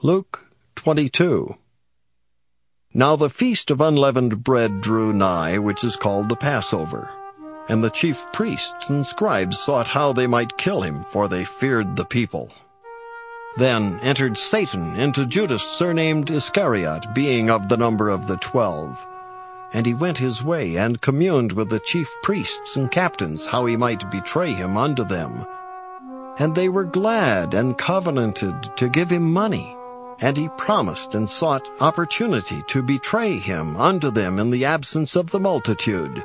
Luke 22. Now the feast of unleavened bread drew nigh, which is called the Passover. And the chief priests and scribes sought how they might kill him, for they feared the people. Then entered Satan into Judas, surnamed Iscariot, being of the number of the twelve. And he went his way, and communed with the chief priests and captains, how he might betray him unto them. And they were glad and covenanted to give him money. And he promised and sought opportunity to betray him unto them in the absence of the multitude.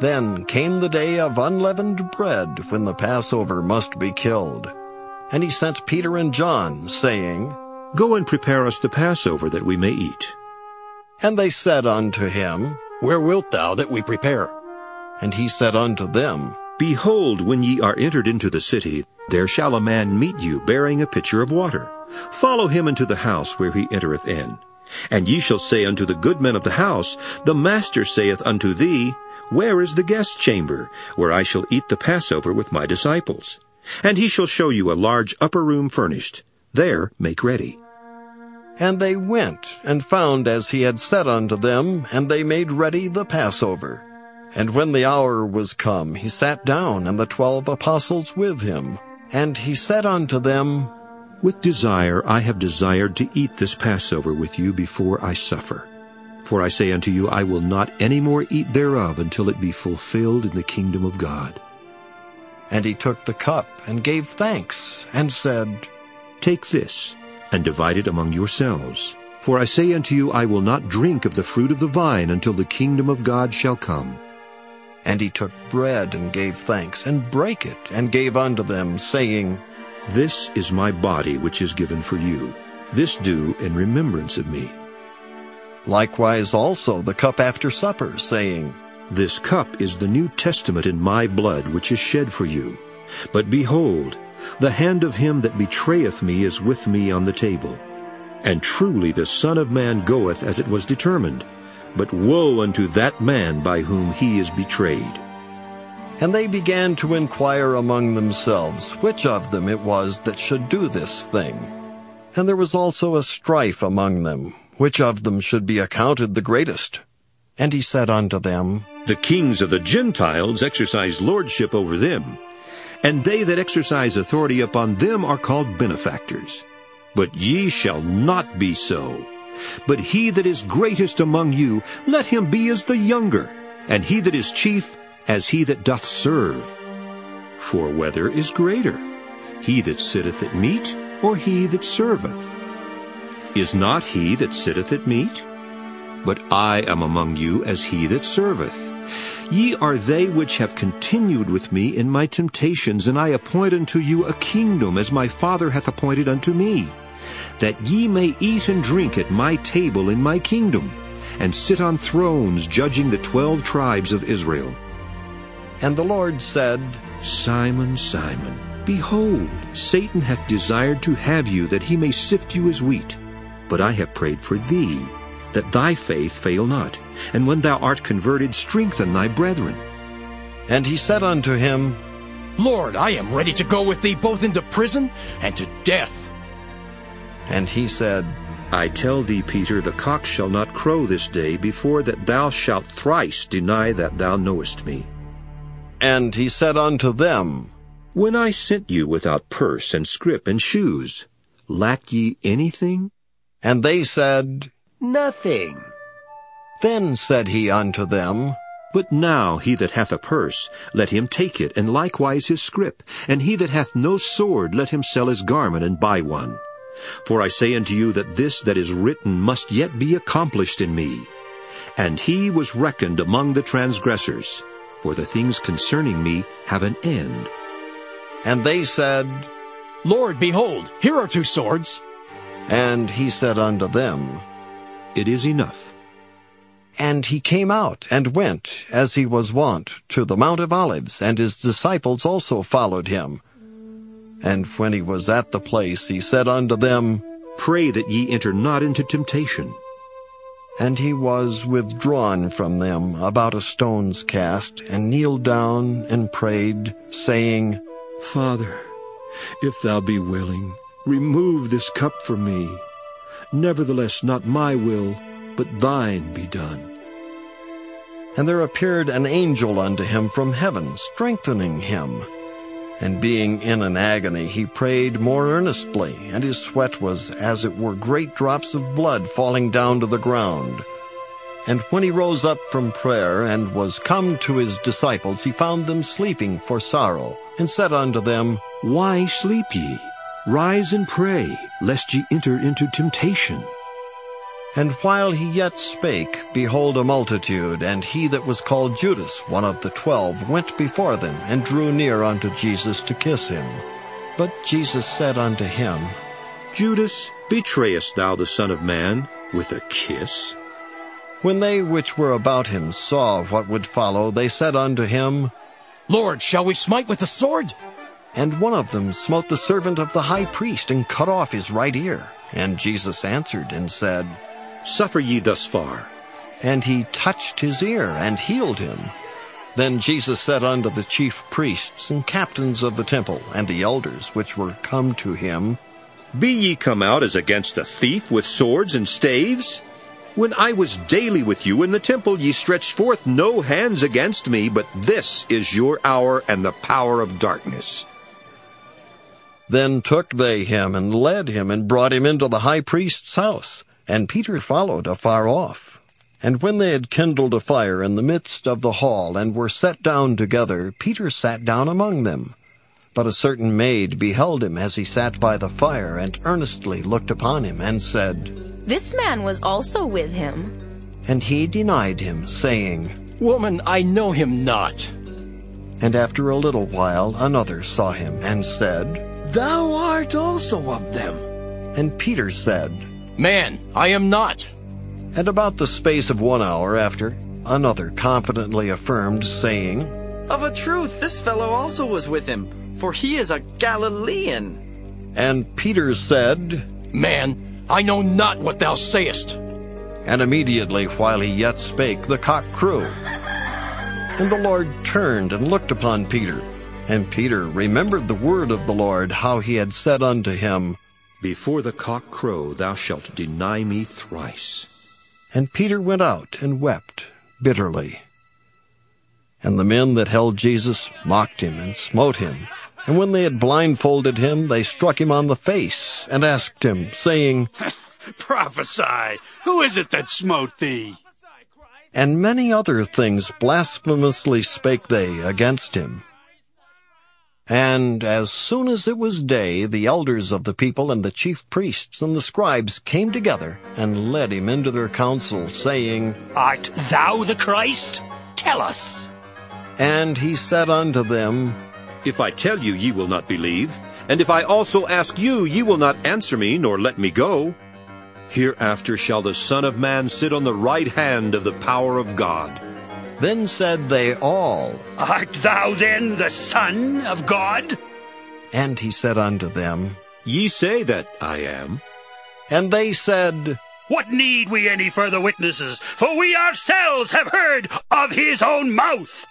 Then came the day of unleavened bread, when the Passover must be killed. And he sent Peter and John, saying, Go and prepare us the Passover, that we may eat. And they said unto him, Where wilt thou that we prepare? And he said unto them, Behold, when ye are entered into the city, there shall a man meet you, bearing a pitcher of water. Follow him into the house where he entereth in. And ye shall say unto the good men of the house, The master saith unto thee, Where is the guest chamber, where I shall eat the Passover with my disciples? And he shall show you a large upper room furnished. There make ready. And they went, and found as he had said unto them, and they made ready the Passover. And when the hour was come, he sat down, and the twelve apostles with him. And he said unto them, with desire I have desired to eat this Passover with you before I suffer. For I say unto you, I will not any more eat thereof until it be fulfilled in the kingdom of God. And he took the cup and gave thanks, and said, Take this, and divide it among yourselves. For I say unto you, I will not drink of the fruit of the vine until the kingdom of God shall come. And he took bread and gave thanks, and brake it, and gave unto them, saying, this is my body which is given for you. This do in remembrance of me. Likewise also the cup after supper, saying, This cup is the New Testament in my blood which is shed for you. But behold, the hand of him that betrayeth me is with me on the table. And truly the Son of Man goeth as it was determined. But woe unto that man by whom he is betrayed. And they began to inquire among themselves which of them it was that should do this thing. And there was also a strife among them, which of them should be accounted the greatest. And he said unto them, The kings of the Gentiles exercise lordship over them, and they that exercise authority upon them are called benefactors. But ye shall not be so. But he that is greatest among you, let him be as the younger, and he that is chief as he that doth serve. For whether is greater, he that sitteth at meat, or he that serveth? Is not he that sitteth at meat? But I am among you as he that serveth. Ye are they which have continued with me in my temptations, and I appoint unto you a kingdom, as my Father hath appointed unto me, that ye may eat and drink at my table in my kingdom, and sit on thrones judging the twelve tribes of Israel. And the Lord said, Simon, Simon, behold, Satan hath desired to have you, that he may sift you as wheat. But I have prayed for thee, that thy faith fail not. And when thou art converted, strengthen thy brethren. And he said unto him, Lord, I am ready to go with thee both into prison and to death. And he said, I tell thee, Peter, the cock shall not crow this day before that thou shalt thrice deny that thou knowest me. And he said unto them, When I sent you without purse and scrip and shoes, lack ye anything? And they said, Nothing. Then said he unto them, But now he that hath a purse, let him take it, and likewise his scrip. And he that hath no sword, let him sell his garment and buy one. For I say unto you that this that is written must yet be accomplished in me. And he was reckoned among the transgressors for the things concerning me have an end. And they said, Lord, behold, here are two swords. And he said unto them, It is enough. And he came out and went, as he was wont, to the Mount of Olives, and his disciples also followed him. And when he was at the place, he said unto them, Pray that ye enter not into temptation. And he was withdrawn from them about a stone's cast, and kneeled down and prayed, saying, Father, if thou be willing, Remove this cup from me. Nevertheless, not my will, but thine be done. And there appeared an angel unto him from heaven, strengthening him. And being in an agony, he prayed more earnestly, and his sweat was as it were great drops of blood falling down to the ground. And when he rose up from prayer and was come to his disciples, he found them sleeping for sorrow, and said unto them, Why sleep ye? Rise and pray, lest ye enter into temptation. And while he yet spake, behold a multitude, and he that was called Judas, one of the twelve, went before them, and drew near unto Jesus to kiss him. But Jesus said unto him, Judas, betrayest thou the Son of Man with a kiss? When they which were about him saw what would follow, they said unto him, Lord, shall we smite with the sword? And one of them smote the servant of the high priest, and cut off his right ear. And Jesus answered and said, Suffer ye thus far. And he touched his ear, and healed him. Then Jesus said unto the chief priests and captains of the temple, and the elders which were come to him, Be ye come out as against a thief with swords and staves? When I was daily with you in the temple, ye stretched forth no hands against me, but this is your hour and the power of darkness. Then took they him, and led him, and brought him into the high priest's house. And Peter followed afar off. And when they had kindled a fire in the midst of the hall, and were set down together, Peter sat down among them. But a certain maid beheld him as he sat by the fire, and earnestly looked upon him, and said, this man was also with him. And he denied him, saying, Woman, I know him not. And after a little while another saw him, and said, Thou art also of them. And Peter said, Man, I am not. And about the space of one hour after, another confidently affirmed, saying, Of a truth, this fellow also was with him, for he is a Galilean. And Peter said, Man, I know not what thou sayest. And immediately while he yet spake, the cock crew. And the Lord turned and looked upon Peter. And Peter remembered the word of the Lord, how he had said unto him, Before the cock crow thou shalt deny me thrice. And Peter went out and wept bitterly. And the men that held Jesus mocked him and smote him. And when they had blindfolded him, they struck him on the face, and asked him, saying, Prophesy, who is it that smote thee? And many other things blasphemously spake they against him. And as soon as it was day, the elders of the people and the chief priests and the scribes came together and led him into their council, saying, Art thou the Christ? Tell us. And he said unto them, if I tell you, ye will not believe, and if I also ask you, ye will not answer me, nor let me go. Hereafter shall the Son of Man sit on the right hand of the power of God. Then said they all, Art thou then the Son of God? And he said unto them, Ye say that I am. And they said, What need we any further witnesses? For we ourselves have heard of his own mouth.